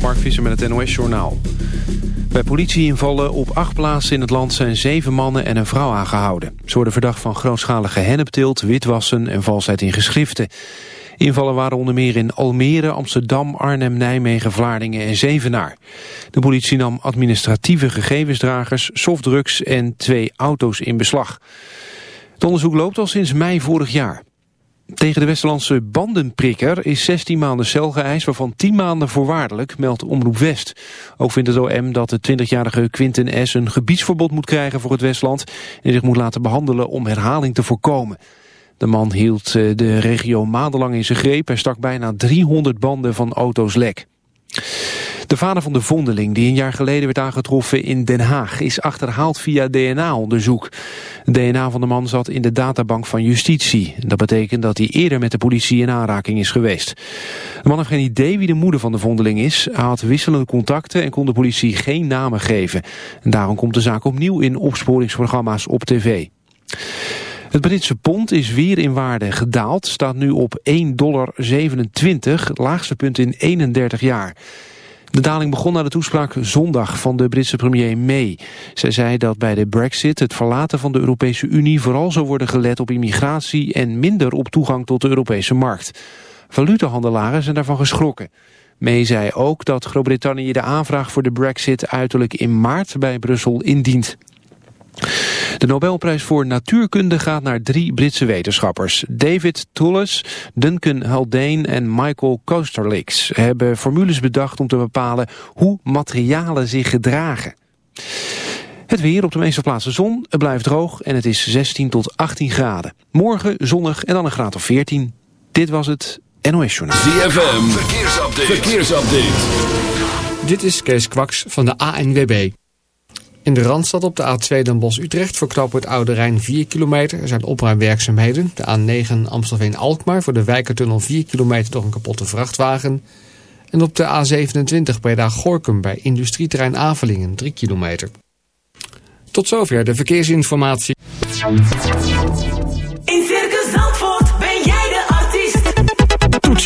Mark Visser met het NOS-journaal. Bij politieinvallen op acht plaatsen in het land zijn zeven mannen en een vrouw aangehouden. Ze worden verdacht van grootschalige hennepteelt, witwassen en valsheid in geschriften. Invallen waren onder meer in Almere, Amsterdam, Arnhem, Nijmegen, Vlaardingen en Zevenaar. De politie nam administratieve gegevensdragers, softdrugs en twee auto's in beslag. Het onderzoek loopt al sinds mei vorig jaar. Tegen de Westerlandse bandenprikker is 16 maanden cel geëist, waarvan 10 maanden voorwaardelijk, meldt Omroep West. Ook vindt het OM dat de 20-jarige Quinten S. een gebiedsverbod moet krijgen voor het Westland en zich moet laten behandelen om herhaling te voorkomen. De man hield eh, de regio maandenlang in zijn greep en stak bijna 300 banden van auto's lek. De vader van de vondeling, die een jaar geleden werd aangetroffen in Den Haag, is achterhaald via DNA-onderzoek. Het DNA van de man zat in de databank van justitie. Dat betekent dat hij eerder met de politie in aanraking is geweest. De man heeft geen idee wie de moeder van de vondeling is. Hij had wisselende contacten en kon de politie geen namen geven. En daarom komt de zaak opnieuw in opsporingsprogramma's op tv. Het Britse pond is weer in waarde gedaald, staat nu op 1,27 dollar, het laagste punt in 31 jaar. De daling begon na de toespraak zondag van de Britse premier May. Zij zei dat bij de brexit het verlaten van de Europese Unie vooral zou worden gelet op immigratie en minder op toegang tot de Europese markt. Valutehandelaren zijn daarvan geschrokken. May zei ook dat Groot-Brittannië de aanvraag voor de brexit uiterlijk in maart bij Brussel indient. De Nobelprijs voor natuurkunde gaat naar drie Britse wetenschappers. David Tullis, Duncan Haldane en Michael Kosterlix hebben formules bedacht om te bepalen hoe materialen zich gedragen. Het weer op de meeste plaatsen zon, het blijft droog en het is 16 tot 18 graden. Morgen zonnig en dan een graad of 14. Dit was het NOS Journaal. ZFM, verkeersupdate. verkeersupdate. Dit is Kees Kwaks van de ANWB. In de Randstad op de A2 Den Bosch-Utrecht verknopen het Oude Rijn 4 kilometer. Er zijn opruimwerkzaamheden. De A9 Amstelveen-Alkmaar voor de Wijkertunnel 4 kilometer door een kapotte vrachtwagen. En op de A27 Breda-Gorkum bij industrieterrein Avelingen 3 kilometer. Tot zover de verkeersinformatie.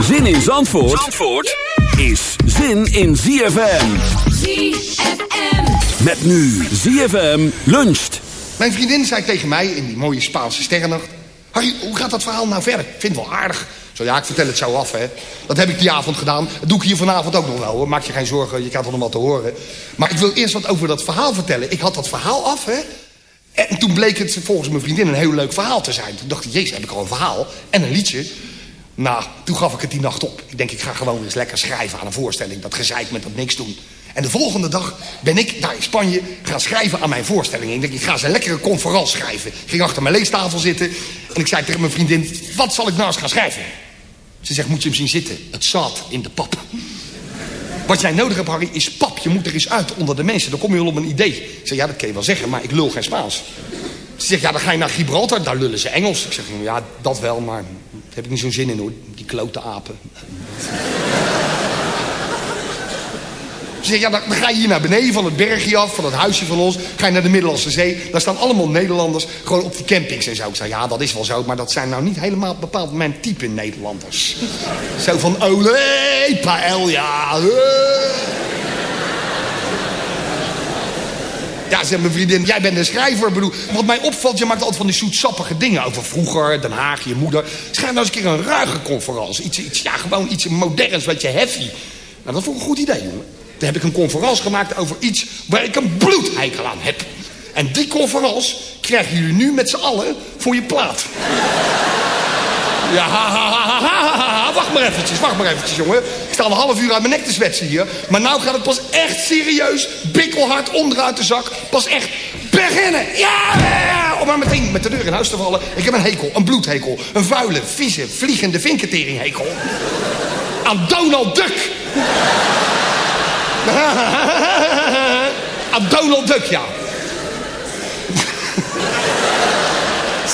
Zin in Zandvoort, Zandvoort is zin in ZFM. ZFM. Met nu ZFM luncht. Mijn vriendin zei tegen mij in die mooie Spaanse sterrennacht... Harry, hoe gaat dat verhaal nou verder? Ik vind het wel aardig. Zo ja, ik vertel het zo af, hè. Dat heb ik die avond gedaan. Dat doe ik hier vanavond ook nog wel, hoor. Maak je geen zorgen, je krijgt er nog wat te horen. Maar ik wil eerst wat over dat verhaal vertellen. Ik had dat verhaal af, hè. En toen bleek het volgens mijn vriendin een heel leuk verhaal te zijn. Toen dacht ik, jezus, heb ik al een verhaal en een liedje. Nou, toen gaf ik het die nacht op. Ik denk, ik ga gewoon eens lekker schrijven aan een voorstelling. Dat gezeik met dat niks doen. En de volgende dag ben ik daar in Spanje gaan schrijven aan mijn voorstelling. Ik denk, ik ga eens een lekkere conferentie schrijven. Ik ging achter mijn leestafel zitten en ik zei tegen mijn vriendin... wat zal ik nou eens gaan schrijven? Ze zegt, moet je hem zien zitten? Het zat in de pap. Wat jij nodig hebt, Harry, is pap. Je moet er eens uit onder de mensen. Dan kom je wel op een idee. Ik zeg, ja, dat kun je wel zeggen, maar ik lul geen Spaans. Ze zegt, ja, dan ga je naar Gibraltar. Daar lullen ze Engels. Ik zeg, ja, dat wel, maar heb ik niet zo'n zin in, hoor. Die klote apen. Ze zeggen, ja, dan, ga je hier naar beneden van het bergje af, van het huisje van ons. Ga je naar de Middellandse Zee. Daar staan allemaal Nederlanders gewoon op die campings en zo. Ik zei, ja, dat is wel zo, maar dat zijn nou niet helemaal bepaald mijn type Nederlanders. zo van, olé, paella. eh. Ja, zegt mijn vriendin, jij bent een schrijver. Bedoel, wat mij opvalt, je maakt altijd van die zoetsappige dingen over vroeger, Den Haag, je moeder. Schrijf nou eens een keer een ruige conferentie. Iets, iets, ja, gewoon iets moderns, wat je heavy. Nou, dat vond ik een goed idee, jongen. Toen heb ik een conferentie gemaakt over iets waar ik een bloedheikel aan heb. En die conferentie krijgen jullie nu met z'n allen voor je plaat. Ja, ha, ha, ha, ha, ha. Wacht maar eventjes, wacht maar eventjes, jongen. Ik sta al een half uur uit mijn nek te zwetsen hier. Maar nou gaat het pas echt serieus, bikkelhard onderuit de zak. Pas echt beginnen. Ja, om maar meteen met de deur in huis te vallen. Ik heb een hekel, een bloedhekel. Een vuile, vieze, vliegende vinketeringhekel. Aan Donald Duck. Aan Donald Duck, ja.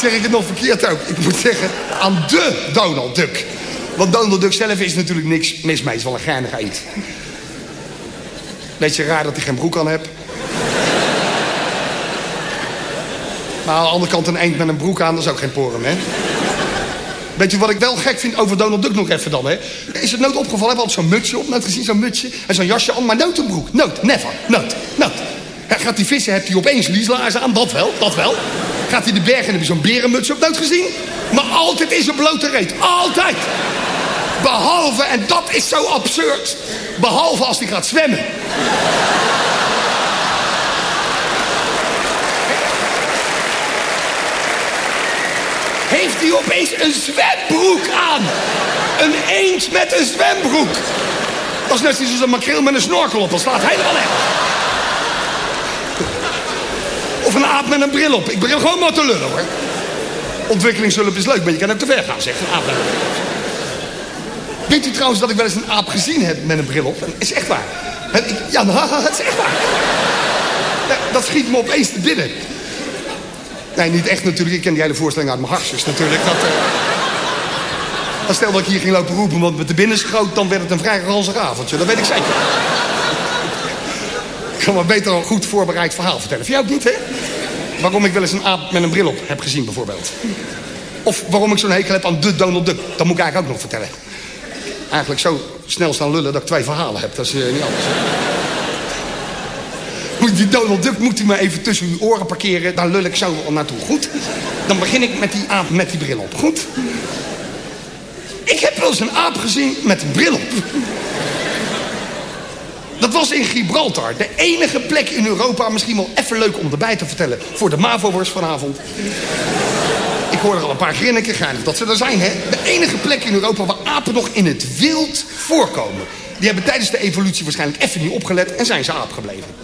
zeg ik het nog verkeerd ook. Ik moet zeggen, aan de Donald Duck. Want Donald Duck zelf is natuurlijk niks mis mee. Is wel een geinig iets. Beetje raar dat hij geen broek aan heeft. Maar aan de andere kant een eend met een broek aan, dat is ook geen porum, hè? Weet je wat ik wel gek vind over Donald Duck nog even dan, hè? Is het nooit opgevallen? We altijd zo'n mutsje op, nooit gezien zo'n mutsje? En zo'n jasje aan, maar nooit een broek. Nooit, never, nooit, nooit. Gaat die vissen, heeft hij opeens lieslaarzen aan, dat wel, dat wel. Gaat hij de bergen en heb je zo'n berenmuts op, nooit gezien? Maar altijd in zijn blote reet, altijd. Behalve, en dat is zo absurd, behalve als hij gaat zwemmen. heeft hij opeens een zwembroek aan. Een eend met een zwembroek. Dat is net zoals een makreel met een snorkel op. Dat slaat helemaal echt. Of een aap met een bril op. Ik begin gewoon maar te lullen, hoor. Ontwikkelingshulp is leuk, maar je kan ook te ver gaan, zegt een aap. Weet u trouwens dat ik wel eens een aap gezien heb met een bril op? Dat is echt waar. Ja, het is echt waar. Dat schiet me opeens te binnen. Nee, niet echt natuurlijk. Ik ken die hele voorstelling uit mijn hartjes natuurlijk. Dat, eh, dan stel dat ik hier ging lopen roepen, want met de binnen schoot... dan werd het een vrij ranzig avondje. Dat weet ik zeker. ik kan maar beter een goed voorbereid verhaal vertellen. Voor jou ook niet, hè? Waarom ik wel eens een aap met een bril op heb gezien, bijvoorbeeld. Of waarom ik zo'n hekel heb aan de Donald Duck. Dat moet ik eigenlijk ook nog vertellen. Eigenlijk zo snel staan lullen dat ik twee verhalen heb. Dat is eh, niet anders? Moet Die Donald Duck moet u maar even tussen uw oren parkeren. Daar lul ik zo naartoe. Goed? Dan begin ik met die aap met die bril op. Goed? Ik heb wel eens een aap gezien met een bril op. Dat was in Gibraltar. De enige plek in Europa, misschien wel even leuk om erbij te vertellen... voor de MAVO-wors vanavond. Ik hoor er al een paar grinniken, geinig dat ze er zijn, hè? De enige plek in Europa waar apen nog in het wild voorkomen. Die hebben tijdens de evolutie waarschijnlijk even niet opgelet en zijn ze aap gebleven.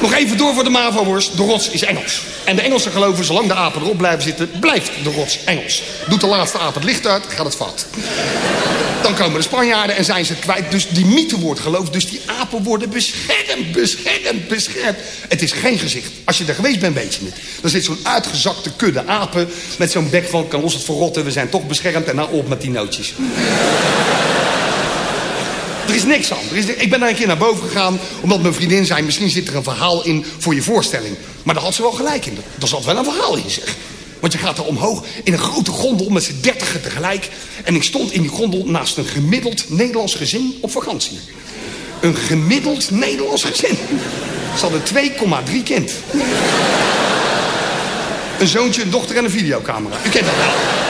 Nog even door voor de MAVO-worst. De rots is Engels. En de Engelsen geloven, zolang de apen erop blijven zitten... blijft de rots Engels. Doet de laatste aap het licht uit, gaat het fout. Dan komen de Spanjaarden en zijn ze kwijt. Dus die mythe wordt geloofd. Dus die apen worden beschermd, beschermd, beschermd. Het is geen gezicht. Als je er geweest bent, weet je het. Er zit zo'n uitgezakte kudde apen... met zo'n bek van, kan ons het verrotten, we zijn toch beschermd... en nou op met die nootjes. Er is niks aan. Is, ik ben daar een keer naar boven gegaan, omdat mijn vriendin zei... misschien zit er een verhaal in voor je voorstelling. Maar daar had ze wel gelijk in. Er zat wel een verhaal in, zeg. Want je gaat er omhoog in een grote gondel met z'n dertigen tegelijk. En ik stond in die gondel naast een gemiddeld Nederlands gezin op vakantie. Een gemiddeld Nederlands gezin. Ze hadden 2,3 kind. Een zoontje, een dochter en een videocamera. U kent dat wel.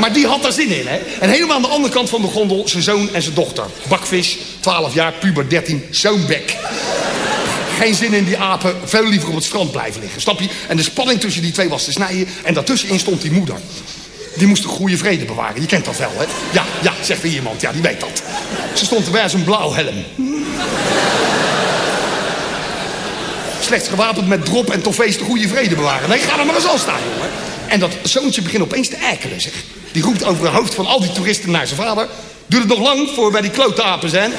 maar die had daar zin in, hè? En helemaal aan de andere kant van de gondel zijn zoon en zijn dochter. Bakvis, 12 jaar, puber 13, zo'n bek. Geen zin in die apen, veel liever op het strand blijven liggen, snap je? En de spanning tussen die twee was te snijden. En daartussenin stond die moeder. Die moest de goede vrede bewaren. Je kent dat wel, hè? Ja, ja, zegt er iemand. Ja, die weet dat. Ze stond erbij als een blauw helm. Slechts gewapend met drop en toffees de goede vrede bewaren. Nee, ga er maar eens al staan, jongen. En dat zoontje begint opeens te eikelen, zeg. Die roept over het hoofd van al die toeristen naar zijn vader. Duurt het nog lang voor we bij die klote apen zijn?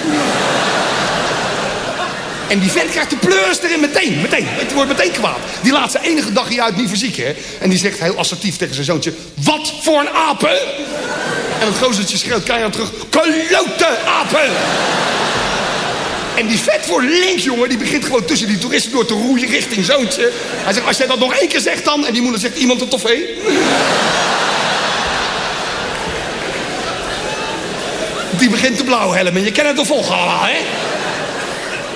En die vent krijgt de pleurs erin meteen, meteen. Het wordt meteen kwaad. Die laat zijn enige dagje uit niet verzieken. En die zegt heel assertief tegen zijn zoontje... Wat voor een apen? En het gozertje schreeuwt keihard terug... Klote apen! En die vet voor links, jongen, die begint gewoon tussen die toeristen door te roeien richting zoontje. Hij zegt, als jij dat nog één keer zegt dan... En die moeder zegt, iemand een toffee? Die begint te blauwhelmen. Je kent het toch volgehouden, hè?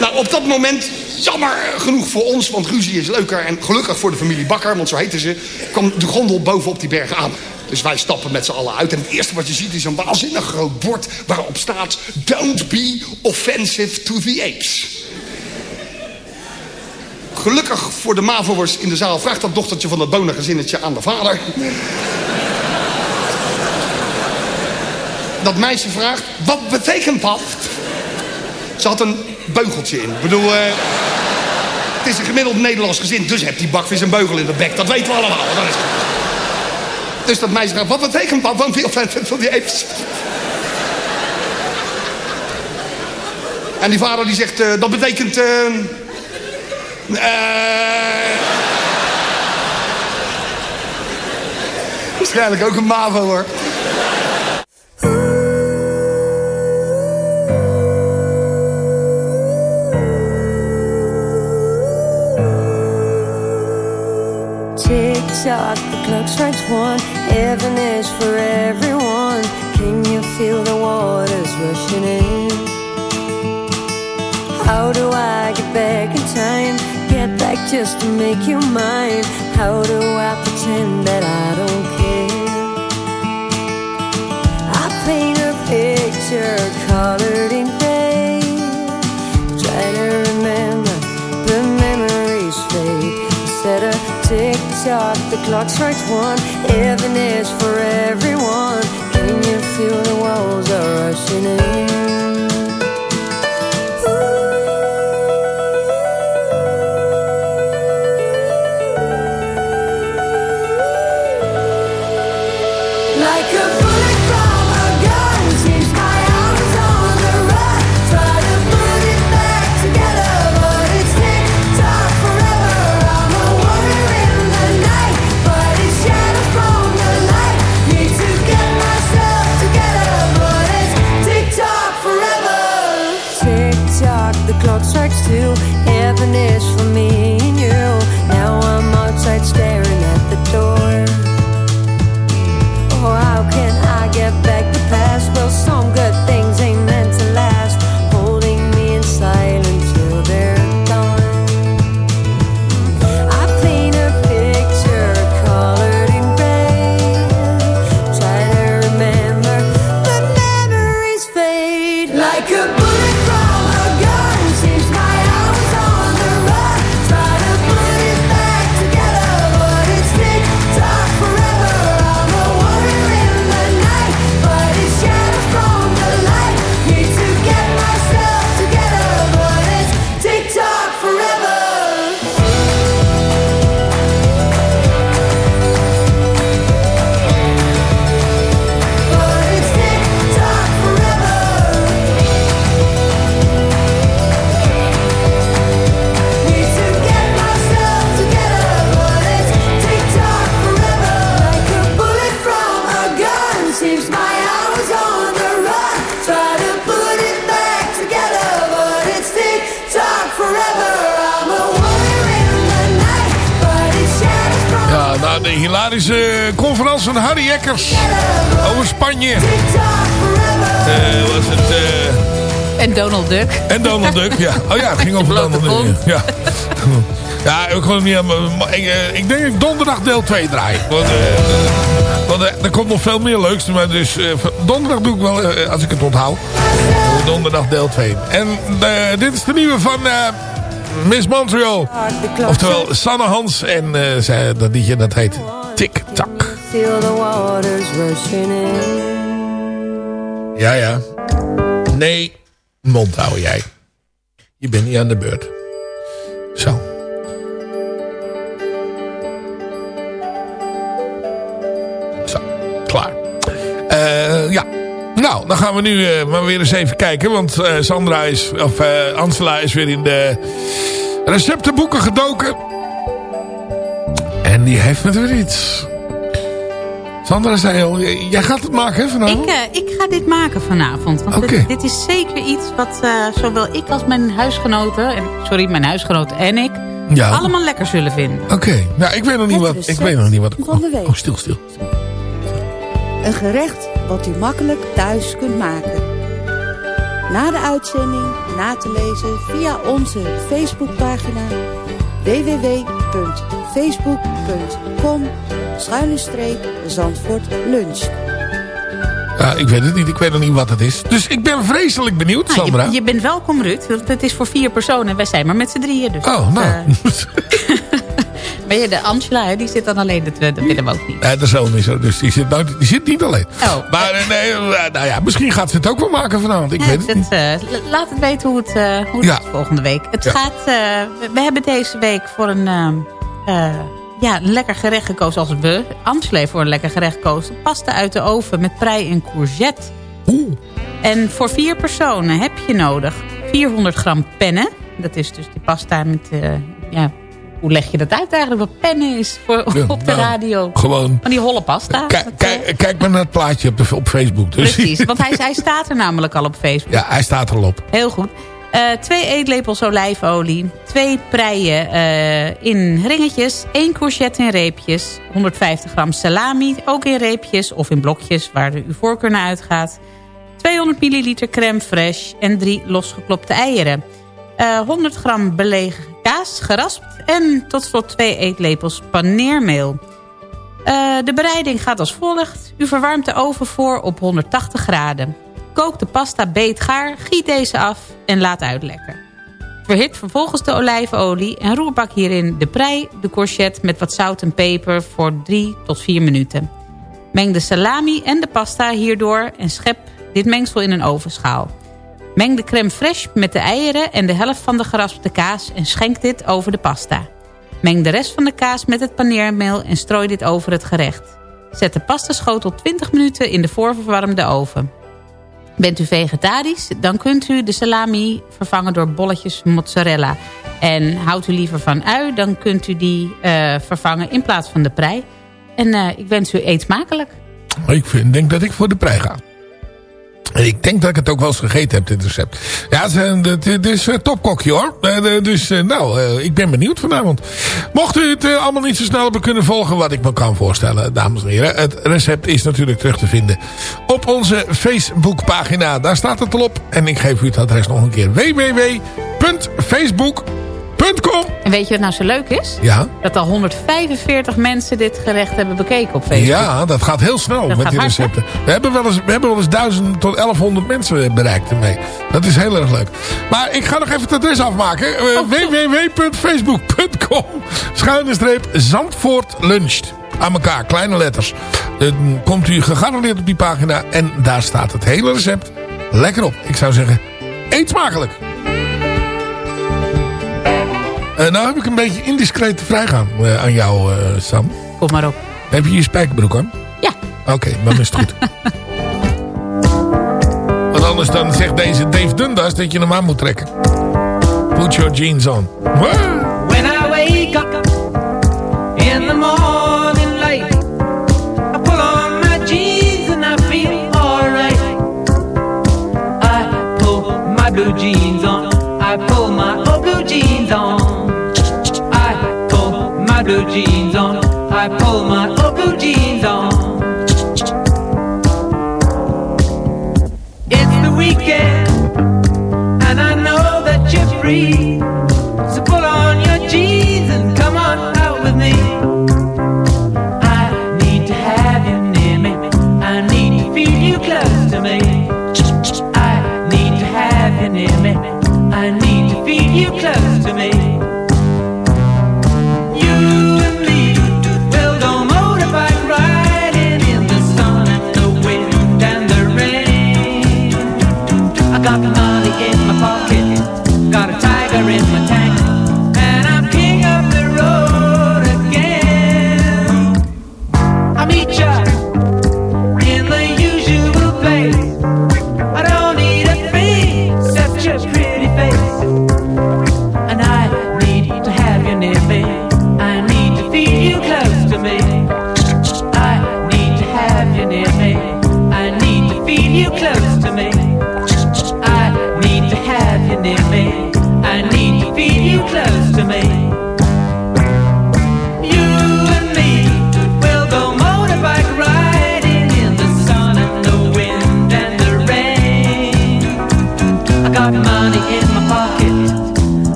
Nou, op dat moment, jammer genoeg voor ons, want ruzie is leuker. En gelukkig voor de familie Bakker, want zo heten ze, kwam de gondel bovenop die berg aan. Dus wij stappen met z'n allen uit. En het eerste wat je ziet is een waanzinnig groot bord waarop staat... Don't be offensive to the apes. Gelukkig voor de mavo'ers in de zaal vraagt dat dochtertje van dat bonengezinnetje aan de vader. Dat meisje vraagt, wat betekent dat? Ze had een beugeltje in. Ik bedoel, eh, het is een gemiddeld Nederlands gezin, dus heeft die bakvis een beugel in de bek. Dat weten we allemaal. Dus dat meisje vraagt, wat betekent dat? Want die van die apes. En die vader die zegt, eh, dat betekent... eh, Waarschijnlijk ook een MAVO hoor. Tick the clock strikes one. Heaven is for everyone. Can you feel the waters rushing in? How do I get back in time? Get back just to make you mine. How do I pretend that I don't care? I paint a picture colored in gray. Try to remember, but memories fade. Instead of tock, the clock strikes one. Heaven is for everyone. Can you feel the walls are rushing in? Ja. Oh ja, het ging over Donald. Duck. Ja. Ja, ik, kon niet, aan mijn- maar ik, eh, ik denk dat ik donderdag deel 2 draai. Want, eh, eh, want er komt nog veel meer leuks. Maar dus donderdag doe ik wel, als ik het onthoud. Donderdag deel 2. En dit is de nieuwe van Miss Montreal. Oftewel Sanne Hans. En zij, dat liedje dat heet Tik Tak. Ja, ja. Nee, mond houden jij. Aan de beurt. Zo. Zo, klaar. Eh, ja. Nou, dan gaan we nu eh, maar weer eens even kijken. Want eh, Sandra is, of Ansela is weer in de receptenboeken gedoken. En die heeft met weer iets. Sandra zei al, j- jij gaat het maken hè, vanavond? Ik, eh, ik ga dit maken vanavond. Want dit, dit is zeker iets wat eh, zowel ik als mijn huisgenoten... En, sorry, mijn huisgenoten en ik... Ja. allemaal lekker zullen vinden. Oké, nou ik weet nog niet Het wat. Ik weet nog niet wat. van de week. Oh, stil, stil. Een gerecht wat u makkelijk thuis kunt maken. Na de uitzending na te lezen via onze Facebookpagina www.facebook.com schuine streep Zandvoort Lunch. Ja, ik weet het niet. Ik weet nog niet wat het is. Dus ik ben vreselijk benieuwd, Nou, Sandra. je, je bent welkom, Ruud. Want het is voor vier personen. en Wij zijn maar met z'n drieën. Dus Oh, nou. eh, ben je de Angela, hè, die zit dan alleen. Dat, dat willen we ook niet. Nee, de zoon is er, dus die zit, nooit, die zit niet alleen. Oh. Maar eh, nee, eh, nou ja, misschien gaat ze het ook wel maken vanavond. Ik Ja, weet het dat, niet. eh, la- laat het weten hoe het, eh, hoe het Ja. is volgende week. Het Ja. gaat, eh, we, hebben deze week voor een, eh, eh, ja, een lekker gerecht gekozen. Als we, heeft voor een lekker gerecht gekozen. Pasta uit de oven met prei en courgette. Oeh. En voor vier personen heb je nodig 400 gram pennen. Dat is dus die pasta met, eh, ja, hoe leg je dat uit eigenlijk? Wat pennen is voor, Ja, op de nou, radio. Gewoon. Van die holle pasta. Kijk, eh, kijk maar naar het plaatje op, de, op Facebook. Dus. Precies, want hij, hij staat er namelijk al op Facebook. Ja, hij staat er al op. Heel goed. Eh, twee eetlepels olijfolie. Twee preien eh, in ringetjes. één courgette in reepjes. 150 gram salami, ook in reepjes of in blokjes, waar de uw voorkeur naar uitgaat. 200 milliliter crème fraîche en drie losgeklopte eieren. Eh, 100 gram belegen kaas, geraspt. En tot slot twee eetlepels paneermeel. Eh, de bereiding gaat als volgt. U verwarmt de oven voor op 180 graden. Kook de pasta beetgaar, giet deze af en laat uitlekken. Verhit vervolgens de olijfolie en roerbak hierin de prei, de courgette met wat zout en peper voor 3 tot 4 minuten. Meng de salami en de pasta hierdoor en schep dit mengsel in een ovenschaal. Meng de crème fraîche met de eieren en de helft van de geraspte kaas en schenk dit over de pasta. Meng de rest van de kaas met het paneermeel en strooi dit over het gerecht. Zet de pastaschotel 20 minuten in de voorverwarmde oven. Bent u vegetarisch, dan kunt u de salami vervangen door bolletjes mozzarella. En houdt u liever van ui, dan kunt u die eh, vervangen in plaats van de prei. En eh, ik wens u eet smakelijk. Ik vind, denk dat ik voor de prei ga. Ik denk dat ik het ook wel eens gegeten heb, dit recept. Ja, het is, een- een topkokje hoor. Eh, Dus eh, nou, eh, ik ben benieuwd vanavond. Mocht u het eh, allemaal niet zo snel hebben kunnen volgen, wat ik me kan voorstellen, dames en heren. Het recept is natuurlijk terug te vinden op onze Facebookpagina. Daar staat het al op. En ik geef u het adres nog een keer. www.facebook.com En weet je wat nou zo leuk is? Ja, Dat al 145 mensen dit gerecht hebben bekeken op Facebook. ja, dat gaat heel snel Dat met die hard, recepten. We hebben wel eens, we hebben wel eens 1000 tot 1100 mensen bereikt ermee. Dat is heel erg leuk. Maar ik ga nog even het adres afmaken. Uh, Oh, www.facebook.com Schuine streep Zandvoort luncht. Aan elkaar, kleine letters. Dan komt u gegarandeerd op die pagina. En daar staat het hele recept lekker op. Ik zou zeggen, eet smakelijk. Eh, nou heb ik een beetje indiscreet vrijgaan eh, aan jou, eh, Sam. Kom maar op. Heb je je spijkerbroek aan? Ja. Oké, dan is het goed. Want anders dan zegt deze Dave Dundas dat je hem aan moet trekken. Put your jeans on. When I wake up in the morning jeans on. I pull my old jeans on.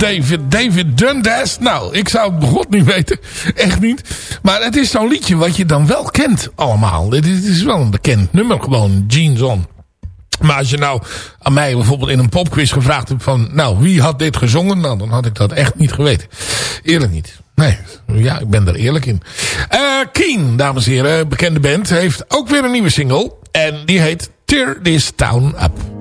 David, David Dundas. Nou, ik zou het god niet weten. Echt niet. Maar het is zo'n liedje wat je dan wel kent allemaal. Dit is, wel een bekend nummer gewoon. Jeans On. Maar als je nou aan mij bijvoorbeeld in een popquiz gevraagd hebt van... Nou, wie had dit gezongen? Nou, dan had ik dat echt niet geweten. Eerlijk niet. Nee, ja, ik ben er eerlijk in. Uh, Keen, dames en heren, bekende band, heeft ook weer een nieuwe single. En die heet Tear This Town Up.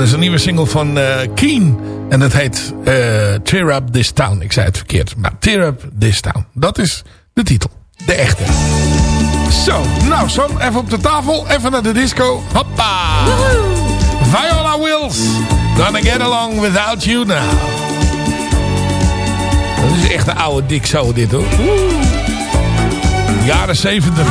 dat is een nieuwe single van eh, Keen. En dat heet uh, Tear Up This Town. Ik zei het verkeerd. Maar Tear Up This Town. Dat is de titel. De echte. Zo, nou zo, even op de tafel. Even naar de disco. Hoppa! Viola Wills. Gonna get along without you now. Dat is echt een oude dik zo dit hoor. Woehoe. Jaren zeventig.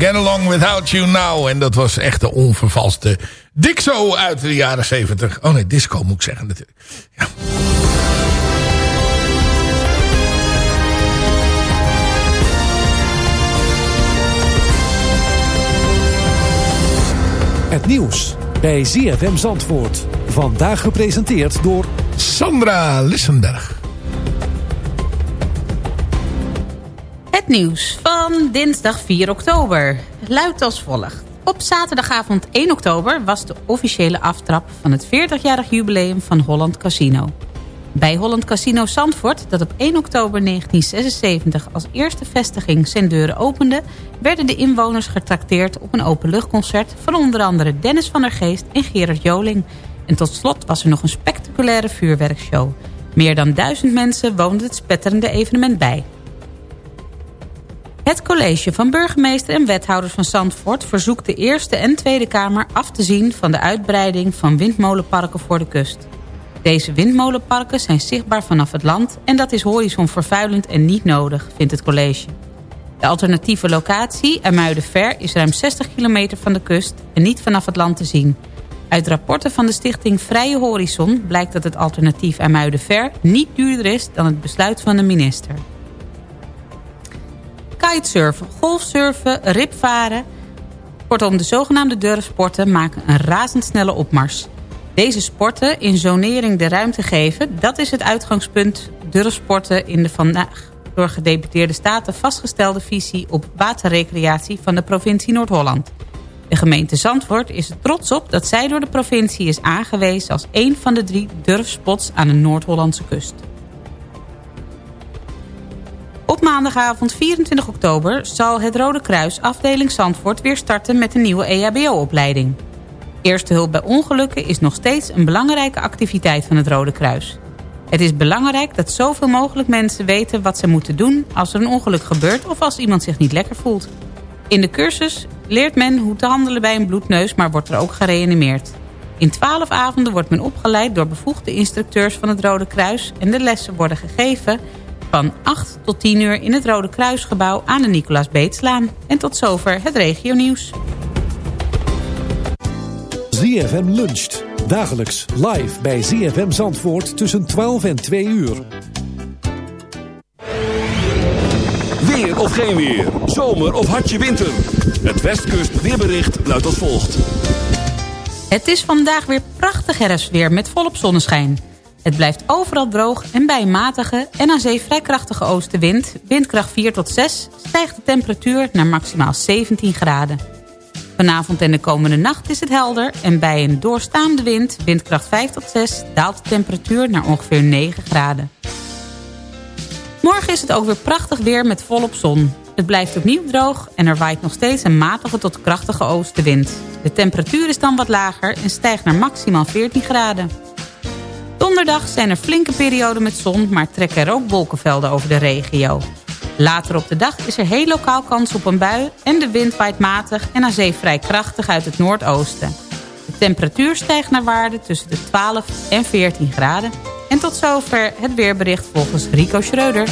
Get Along Without You Now. En dat was echt de onvervalste Dixo uit de jaren 70. Oh nee, disco moet ik zeggen natuurlijk. Ja. Het nieuws bij ZFM Zandvoort. Vandaag gepresenteerd door Sandra Lissenberg. Nieuws van dinsdag 4 oktober luidt als volgt. Op zaterdagavond 1 oktober was de officiële aftrap van het 40-jarig jubileum van Holland Casino. Bij Holland Casino Zandvoort, dat op 1 oktober 1976 als eerste vestiging zijn deuren opende... werden de inwoners getrakteerd op een openluchtconcert van onder andere Dennis van der Geest en Gerard Joling. En tot slot was er nog een spectaculaire vuurwerkshow. Meer dan duizend mensen woonden het spetterende evenement bij. Het college van burgemeester en wethouders van Zandvoort... verzoekt de Eerste en Tweede Kamer af te zien... van de uitbreiding van windmolenparken voor de kust. Deze windmolenparken zijn zichtbaar vanaf het land... en dat is horizonvervuilend en niet nodig, vindt het college. De alternatieve locatie, Ermuidenver, is ruim 60 kilometer van de kust... en niet vanaf het land te zien. Uit rapporten van de stichting Vrije Horizon... blijkt dat het alternatief Ermuidenver niet duurder is... dan het besluit van de minister kitesurfen, golfsurfen, ripvaren. Kortom, de zogenaamde durfsporten maken een razendsnelle opmars. Deze sporten in zonering de ruimte geven... dat is het uitgangspunt durfsporten in de vandaag door gedeputeerde staten vastgestelde visie op waterrecreatie van de provincie Noord-Holland. De gemeente Zandvoort is er trots op dat zij door de provincie is aangewezen... als een van de drie durfspots aan de Noord-Hollandse kust. Op maandagavond 24 oktober zal het Rode Kruis afdeling Zandvoort weer starten met een nieuwe EHBO-opleiding. Eerste hulp bij ongelukken is nog steeds een belangrijke activiteit van het Rode Kruis. Het is belangrijk dat zoveel mogelijk mensen weten wat ze moeten doen als er een ongeluk gebeurt of als iemand zich niet lekker voelt. In de cursus leert men hoe te handelen bij een bloedneus, maar wordt er ook gereanimeerd. In twaalf avonden wordt men opgeleid door bevoegde instructeurs van het Rode Kruis... en de lessen worden gegeven van 8 tot 10 uur in het Rode Kruisgebouw aan de Nicolaas Beetslaan. En tot zover het regionieuws. ZFM luncht. Dagelijks live bij ZFM Zandvoort tussen 12 en 2 uur. Weer of geen weer. Zomer of hartje winter. Het Westkust weerbericht luidt als volgt. Het is vandaag weer prachtig herfstweer met volop zonneschijn. Het blijft overal droog en bij een matige en aan zee vrij krachtige oostenwind... windkracht 4 tot 6, stijgt de temperatuur naar maximaal 17 graden. Vanavond en de komende nacht is het helder... en bij een doorstaande wind, windkracht 5 tot 6... daalt de temperatuur naar ongeveer 9 graden. Morgen is het ook weer prachtig weer met volop zon. Het blijft opnieuw droog en er waait nog steeds een matige tot krachtige oostenwind. De temperatuur is dan wat lager en stijgt naar maximaal 14 graden. Donderdag zijn er flinke perioden met zon, maar trekken er ook wolkenvelden over de regio. Later op de dag is er heel lokaal kans op een bui en de wind waait matig en aan zee vrij krachtig uit het noordoosten. De temperatuur stijgt naar waarde tussen de 12 en 14 graden. En tot zover het weerbericht volgens Rico Schreuder.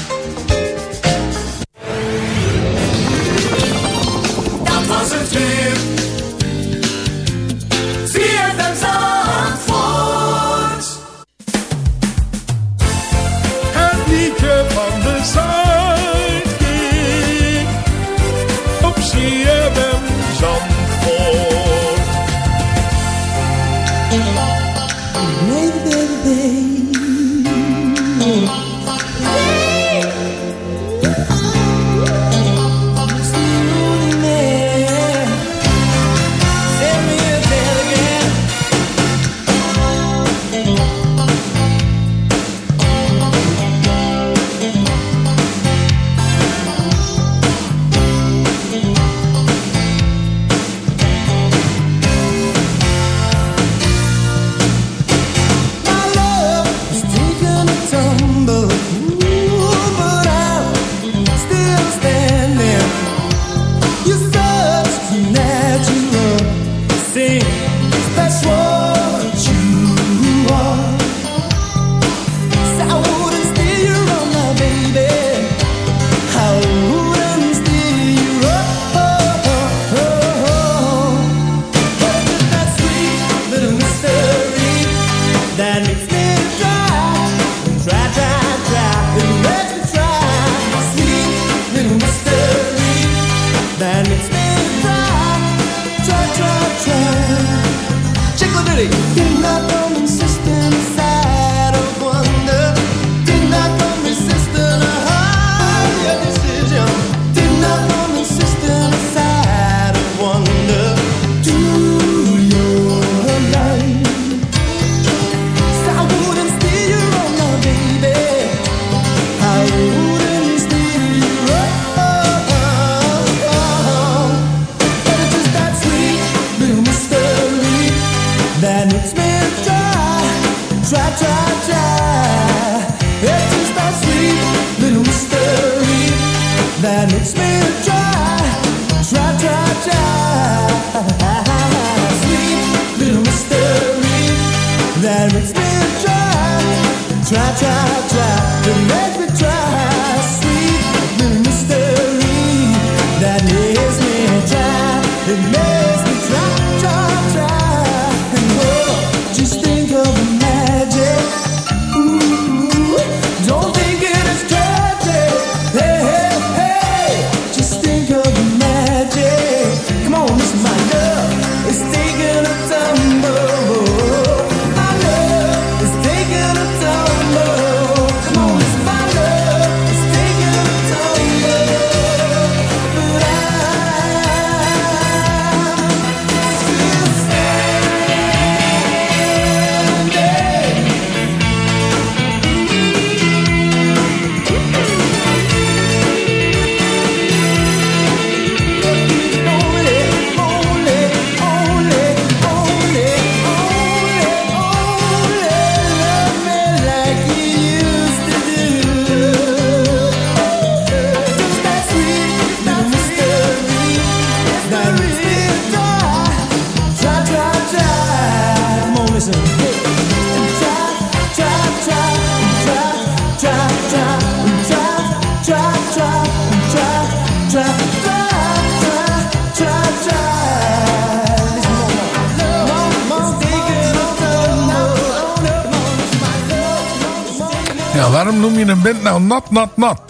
Nat Nat Nat?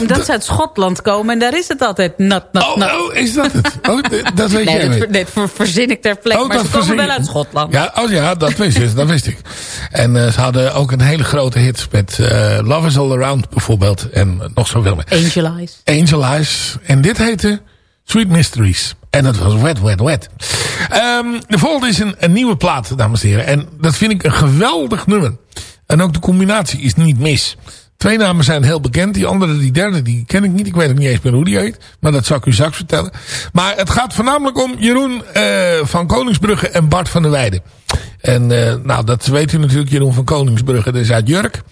Omdat ze uit Schotland komen en daar is het altijd nat, nat, nat. Oh, is dat het? Oh, dat weet nee, jij dat, nee, ver- verzin ik ter plekke, Oh, maar ze komen verzin wel uit Schotland. Ja, oh ja, dat wist ik. Dat wist ik. En eh, ze hadden ook een hele grote hit met eh, Love is All Around bijvoorbeeld. En nog zoveel meer. Angel Eyes. Angel Eyes. En dit heette Sweet Mysteries. En dat was wet, wet, wet. Ehm, de volgende is een, een nieuwe plaat, dames en heren. En dat vind ik een geweldig nummer. En ook de combinatie is niet mis. Twee namen zijn heel bekend. Die andere, die derde, die ken ik niet. Ik weet ook niet eens meer hoe die heet. Maar dat zal ik u straks vertellen. Maar het gaat voornamelijk om Jeroen eh, van Koningsbrugge en Bart van der Weijden. En eh, nou, dat weet u natuurlijk. Jeroen van Koningsbrugge, dat is uit Jurk.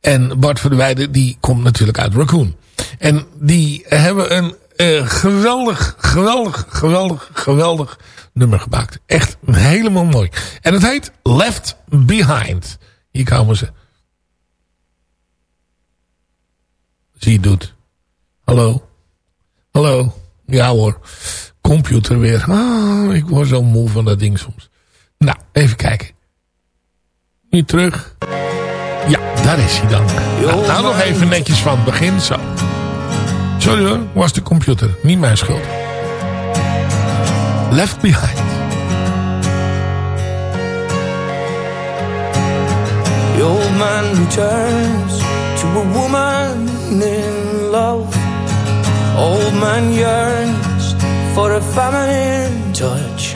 En Bart van der Weijden, die komt natuurlijk uit Raccoon. En die hebben een eh, geweldig, geweldig, geweldig, geweldig nummer gemaakt. Echt helemaal mooi. En het heet Left Behind. Hier komen ze. Zie doet. Hallo. Hallo. Ja hoor. Computer weer. Ah, ik word zo moe van dat ding soms. Nou, even kijken. Nu terug. Ja, daar is hij dan. Nou, nou nog even netjes van het begin. Zo. Sorry hoor, was de computer. Niet mijn schuld. Left Behind. The old man returns to a woman in love. Old man yearns for a feminine touch.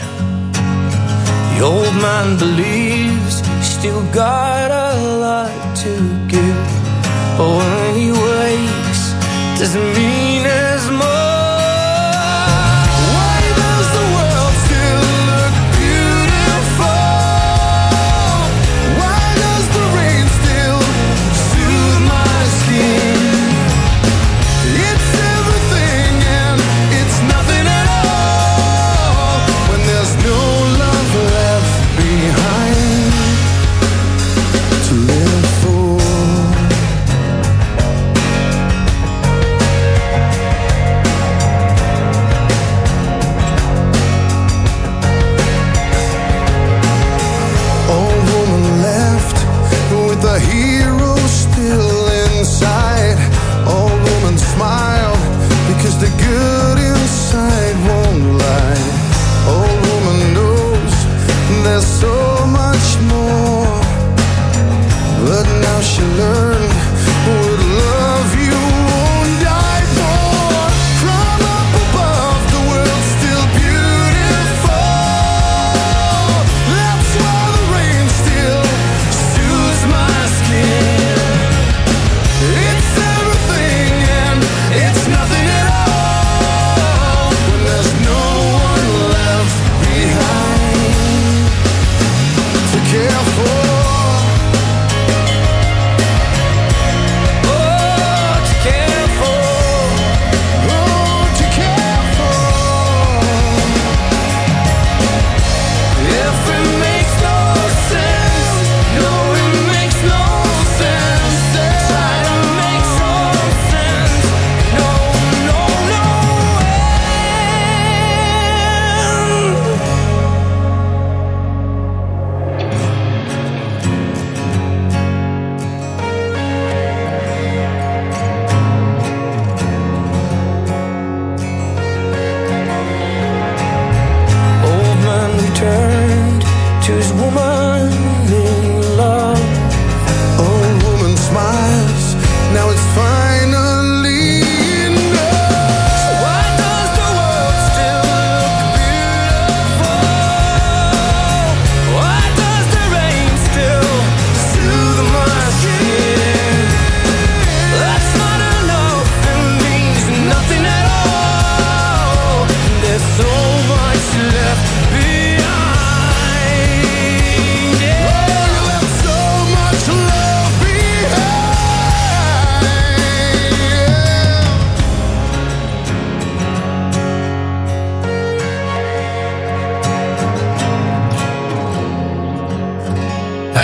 The old man believes he's still got a lot to give. But when he wakes, doesn't mean as much.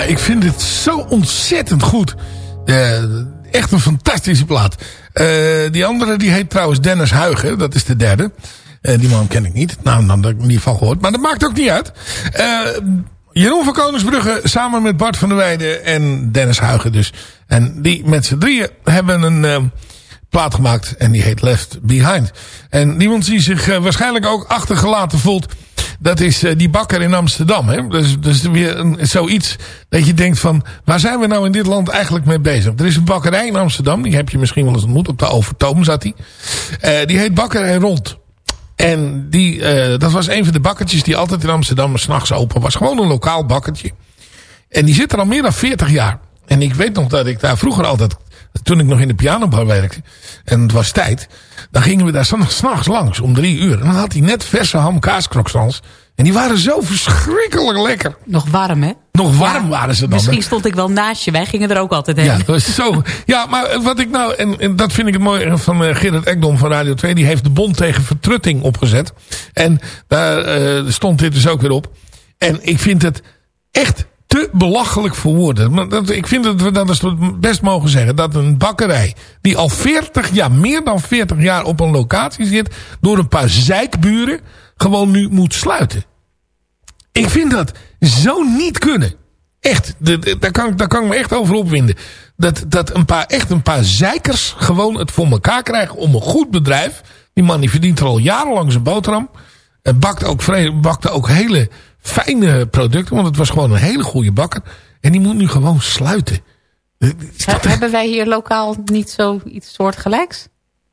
Ik vind het zo ontzettend goed. Echt een fantastische plaat. Eh, die andere die heet trouwens Dennis Huigen. Dat is de derde. Eh, die man ken ik niet. Nou, dan heb ik in ieder geval gehoord. Maar dat maakt ook niet uit. Eh, Jeroen van Koningsbrugge samen met Bart van der Weijden en Dennis Huigen dus. En die met z'n drieën hebben een plaat gemaakt en die heet Left Behind. En iemand die zich waarschijnlijk ook achtergelaten voelt, dat is eh, die bakker in Amsterdam. Hè? Dat is weer een, zoiets dat je denkt van, waar zijn we nou in dit land eigenlijk mee bezig? Er is een bakkerij in Amsterdam, die heb je misschien wel eens ontmoet, op de Overtoom zat die. Eh, die heet Bakkerij Rond. En die, eh, dat was een van de bakkertjes die altijd in Amsterdam s'nachts open was. Gewoon een lokaal bakkertje. En die zit er al meer dan 40 jaar. En ik weet nog dat ik daar vroeger altijd, toen ik nog in de pianobar werkte, en het was tijd, dan gingen we daar s'nachts langs om drie uur. En dan had hij net verse ham kaaskrokstans. En die waren zo verschrikkelijk lekker. Nog warm, hè? Nog warm waren ze dan. Misschien stond ik wel naast je. Wij gingen er ook altijd heen. Ja, dat is zo. Ja, maar wat ik nou, en, en dat vind ik het mooie van uh, Gerrit Ekdom van Radio 2. Die heeft de bond tegen vertrutting opgezet. En daar uh, stond dit dus ook weer op. En ik vind het echt te belachelijk voor woorden. Ik vind dat we dat dus best mogen zeggen. Dat een bakkerij die al 40 jaar, meer dan 40 jaar op een locatie zit. Door een paar zeikburen gewoon nu moet sluiten. Ik vind dat zo niet kunnen. Echt, daar, kan, daar kan ik me echt over opwinden. Dat, dat een paar, echt een paar zeikers gewoon het voor elkaar krijgen om een goed bedrijf. Die man die verdient er al jarenlang zijn boterham. En bakt ook, bakte ook hele fijne producten. Want het was gewoon een hele goede bakker. En die moet nu gewoon sluiten. Dat... Hebben wij hier lokaal niet zoiets soortgelijks?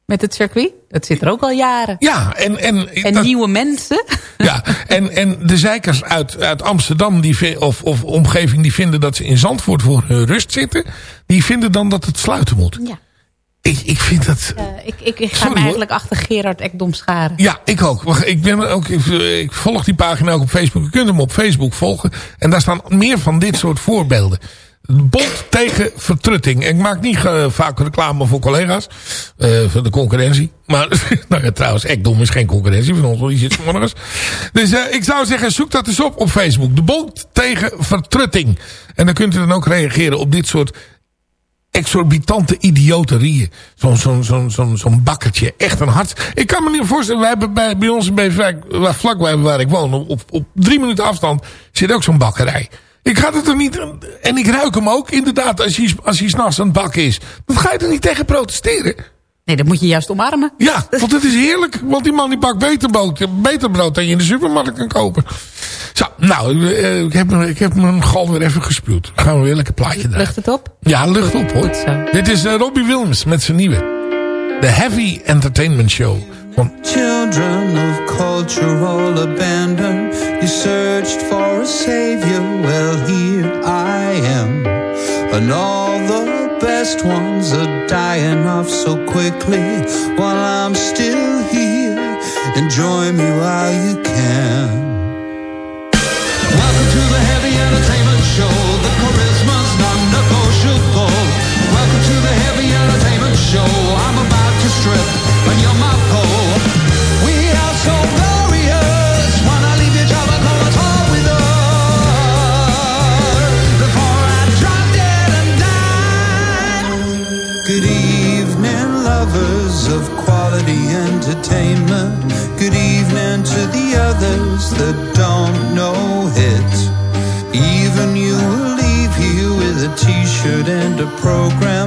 Met het circuit? Dat zit er ook al jaren. Ja, en... En, en dat, nieuwe mensen. Ja, en, en de zeikers uit, uit Amsterdam die, of, of omgeving die vinden dat ze in Zandvoort voor hun rust zitten. Die vinden dan dat het sluiten moet. Ja. Ik, ik vind dat... Uh, ik, ik, ik ga Sorry, me eigenlijk hoor. achter Gerard Ekdom scharen. Ja, ik ook. Ik, ben ook ik, ik, volg die pagina ook op Facebook. Je kunt hem op Facebook volgen. En daar staan meer van dit soort voorbeelden. Bond tegen vertrutting. Ik maak niet uh, vaak reclame voor collega's. Uh, voor de concurrentie. Maar nou ja, trouwens, Ekdom is geen concurrentie van ons. Die zit morgens. Dus uh, ik zou zeggen, zoek dat eens op op Facebook. De Bond tegen vertrutting. En dan kunt u dan ook reageren op dit soort exorbitante idioterieën. Zo'n zo'n zo'n zo'n zo'n bakkertje. Echt een hart. Ik kan me niet voorstellen. Wij hebben bij, bij ons in Beverwijk, vlakbij waar ik woon, op, op drie minuten afstand, zit ook zo'n bakkerij. Ik ga het er niet... En ik ruik hem ook, inderdaad, als hij, als hij s'nachts aan het bakken is. Dan ga je er niet tegen protesteren. Nee, dat moet je juist omarmen. Ja, want het is heerlijk. Want die man die bakt beter brood, beter brood dan je in de supermarkt kan kopen. Zo, nou, ik heb, ik heb mijn gal weer even gespuwd. Gaan we weer lekker plaatje draaien. Lucht het op? Ja, lucht op hoor. Dit is uh, Robbie Williams met zijn nieuwe. The Heavy Entertainment Show. Van Children of cultural abandon You searched for a savior Well, here I am And all the best ones are dying off so quickly While I'm still here. Enjoy me while you can. Welcome to the Heavy Entertainment Show The charisma's non-negotiable. Welcome to the Heavy Entertainment Show I'm about to strip program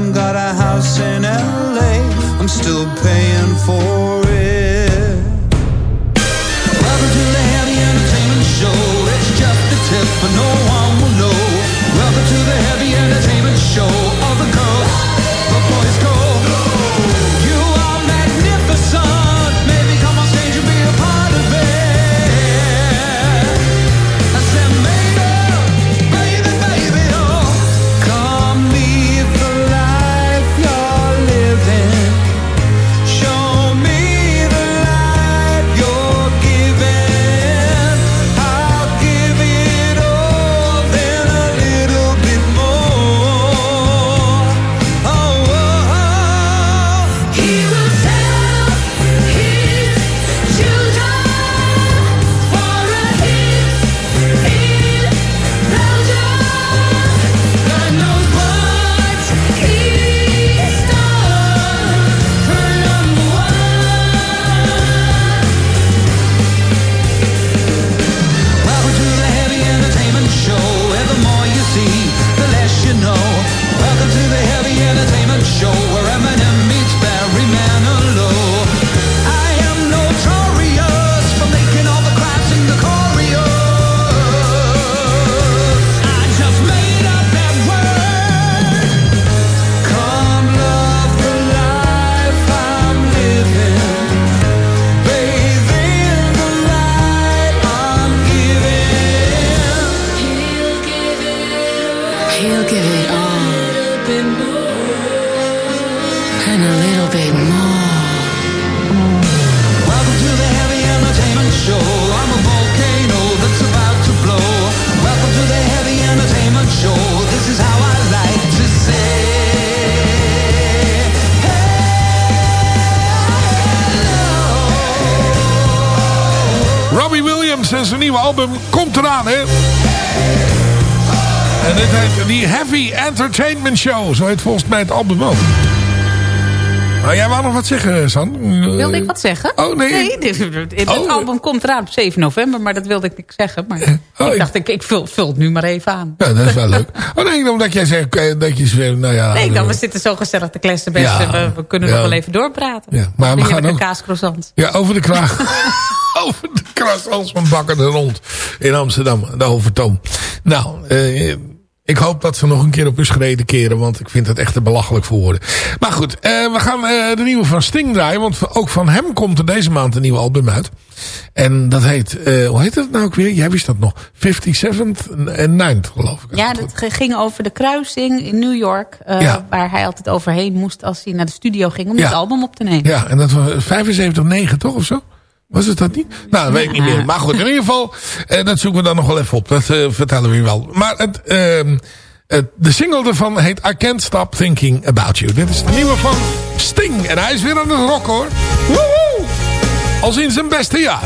Heavy Entertainment Show. Zo heet volgens mij het album ook. Nou, jij wou nog wat zeggen, San? Wilde ik wat zeggen? Oh, nee. dit, het Oh. album komt eraan op 7 november, maar dat wilde ik niet zeggen. Maar Oh, ik ik- dacht, ik, ik vul, vul het nu maar even aan. Ja, dat is wel leuk. Oh nee, omdat jij zegt eh, dat je zegt, nou ja... Nee, dan, eh, we zitten zo gezellig te kletsen best. Ja. we, we kunnen Ja. nog wel even doorpraten. Ja, maar we Een gaan ook- kaascroissant. Ja, over de kraag. over de croissants van Bakker de Rond in Amsterdam, de Overtoom. Nou, eh, ik hoop dat ze nog een keer op hun schreden keren, want ik vind het echt te belachelijk voor woorden. Maar goed, eh, we gaan eh, de nieuwe van Sting draaien, want ook van hem komt er deze maand een nieuw album uit. En dat heet, eh, hoe heet het nou ook weer? Jij wist dat nog. 57th en 9th, geloof ik. Ja, dat ging over de kruising in New York. Ja. Waar hij altijd overheen moest als hij naar de studio ging om Ja. het album op te nemen. Ja, en dat was 75-9 toch of zo? Was het dat niet? Nou, dat weet ik niet meer. Maar goed, in ieder geval, eh, dat zoeken we dan nog wel even op. Dat eh, vertellen we je wel. Maar ehm, het, de single ervan heet I Can't Stop Thinking About You. Dit is de nieuwe van Sting. En hij is weer aan het rocken hoor. Woehoe! Als in zijn beste jaar.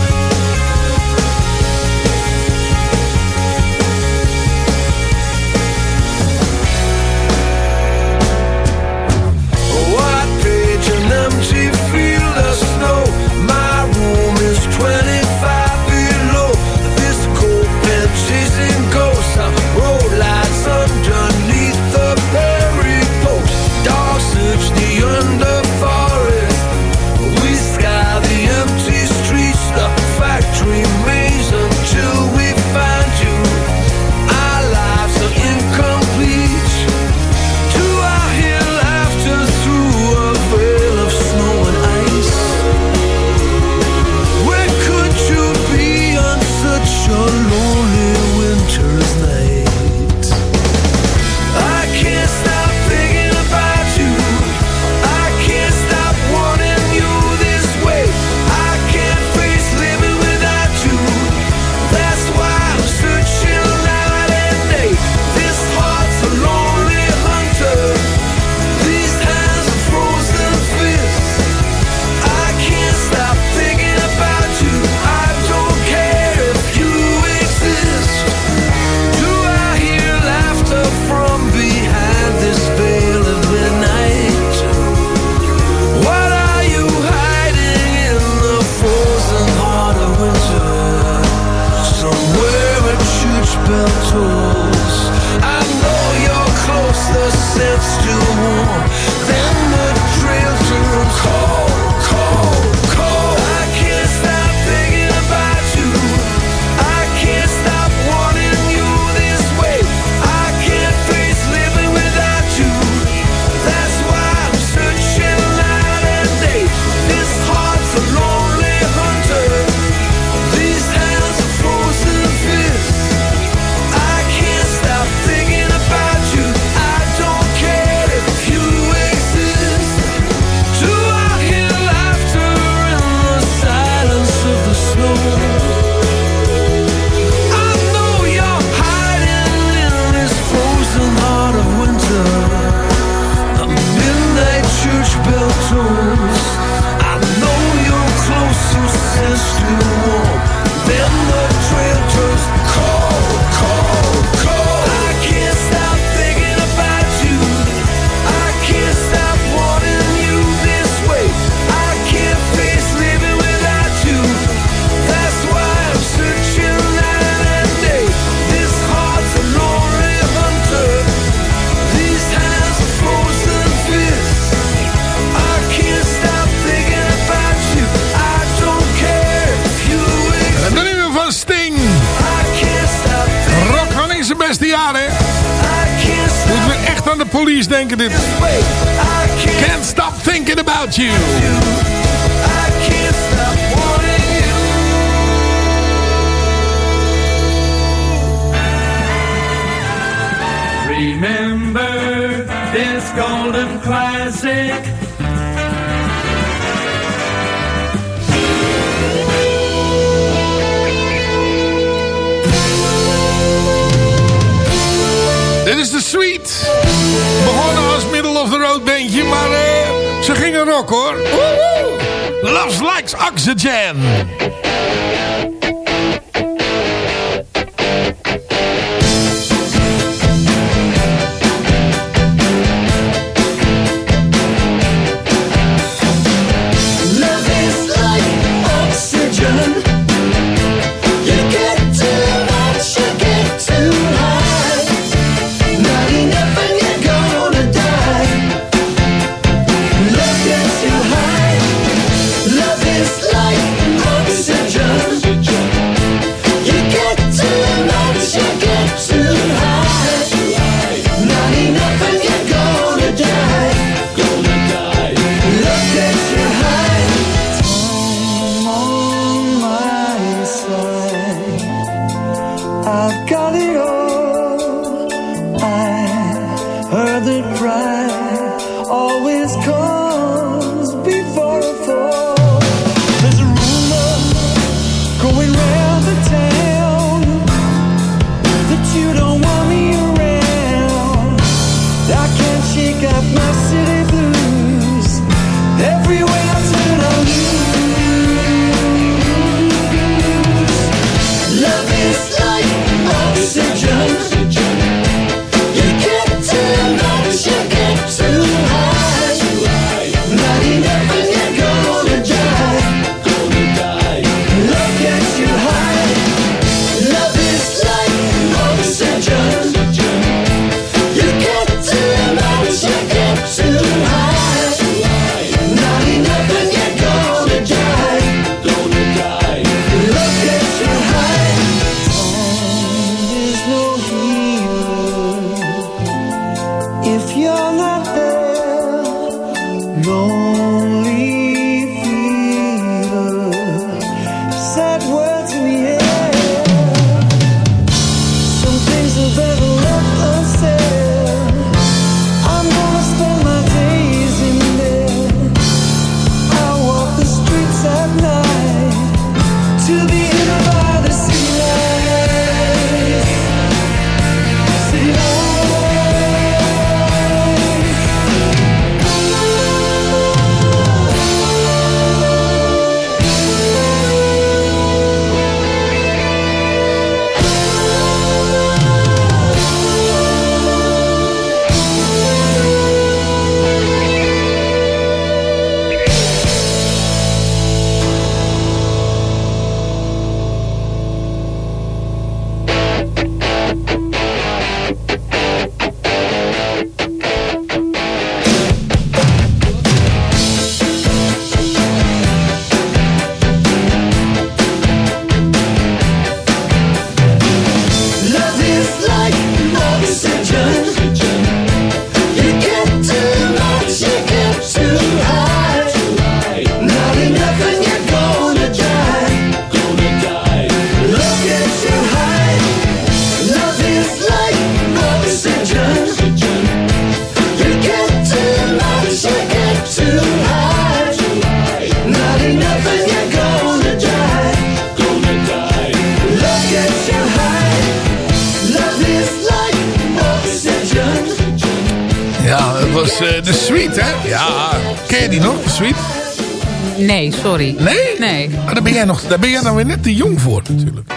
Daar ben jij, nou weer net te jong voor, natuurlijk.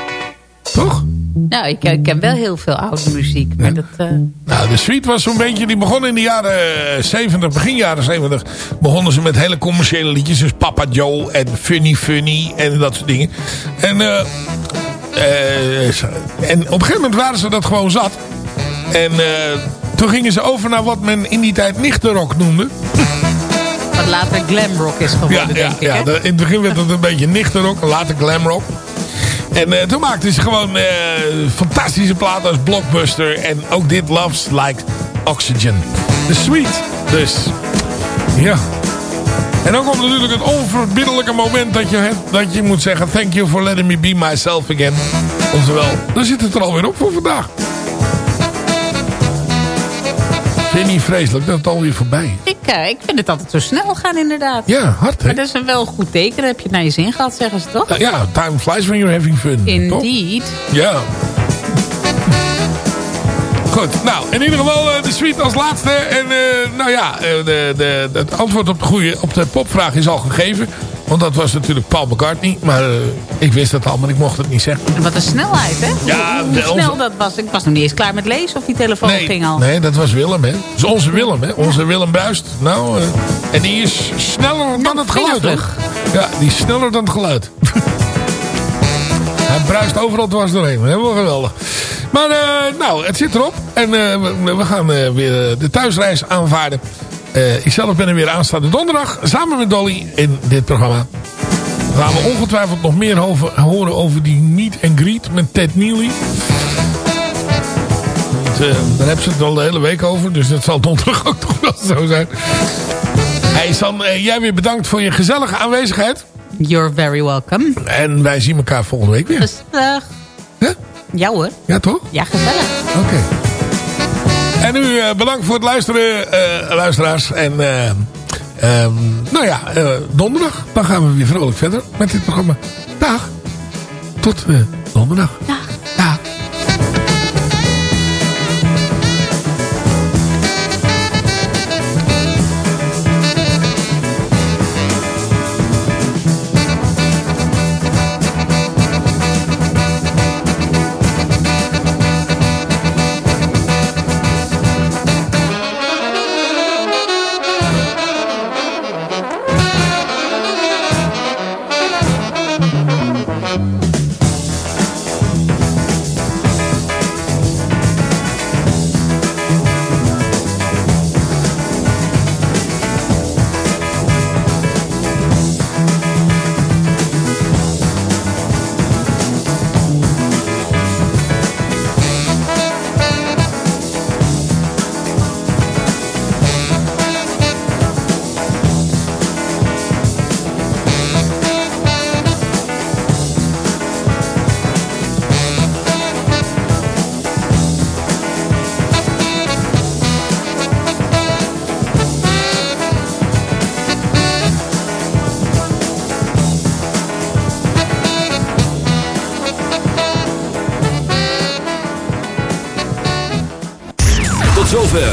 Toch? Nou, ik, ik ken wel heel veel oude muziek. Maar dat, eh, Nou, de Sweet was zo'n beetje... Die begon in de jaren 70, begin jaren 70... begonnen ze met hele commerciële liedjes. Dus Papa Joe en Funny Funny en dat soort dingen. En, eh, eh, en op een gegeven moment waren ze dat gewoon zat. En eh, toen gingen ze over naar wat men in die tijd nichtenrock noemde. wat later glamrock is geworden, Ja, ja, denk ik. hè? in het begin werd het een beetje nichtenrock, later glamrock. En eh, toen maakten ze gewoon eh, fantastische platen als Blockbuster. En ook dit Loves Like Oxygen. De Sweet. Dus, ja. En dan komt natuurlijk het onverbiddelijke moment dat je, hebt, dat je moet zeggen... Thank you for letting me be myself again. Oftewel, dan zit het er alweer op voor vandaag. Vind je niet vreselijk dat het alweer voorbij is? Eh, ik vind het altijd zo snel gaan inderdaad. Ja, hard hè? Maar dat is een wel goed teken. Heb je het naar je zin gehad, zeggen ze toch? Ja, time flies when you're having fun. toch? Indeed. Ja. Goed, nou, in ieder geval eh, de suite als laatste. En eh, nou ja, eh, de, de, het antwoord op de, goede, op de popvraag is al gegeven. Want dat was natuurlijk Paul McCartney. Maar eh, ik wist het al, maar ik mocht het niet zeggen. En wat een snelheid, hè? Ja, hoe, snel onze- dat was. Ik was nog niet eens klaar met lezen of die telefoon ging al. nee, dat was Willem, hè. Dat is onze Willem, hè. Onze Willem Buist. Nou, eh, en die is sneller dan het geluid, hoor. Ja, die is sneller dan het geluid. Hij bruist overal dwars doorheen. Helemaal geweldig. Maar, eh, nou, het zit erop. En we, we gaan weer de thuisreis aanvaarden. Eh ikzelf ben er weer aanstaande donderdag. Samen met Dolly in dit programma. We gaan we ongetwijfeld nog meer over, horen over die meet and greet met Ted Neely. Want, eh, daar hebben ze het al de hele week over. Dus dat zal donderdag ook toch wel zo zijn. Hey San, eh, jij weer bedankt voor je gezellige aanwezigheid. You're very welcome. En wij zien elkaar volgende week weer. Gezellig. Ja hoor. Ja toch? Ja, gezellig. Oké. En u eh, bedankt voor het luisteren, eh, luisteraars. En eh, ehm, nou ja, donderdag. Dan gaan we weer vrolijk verder met dit programma. Dag. Tot donderdag. Dag.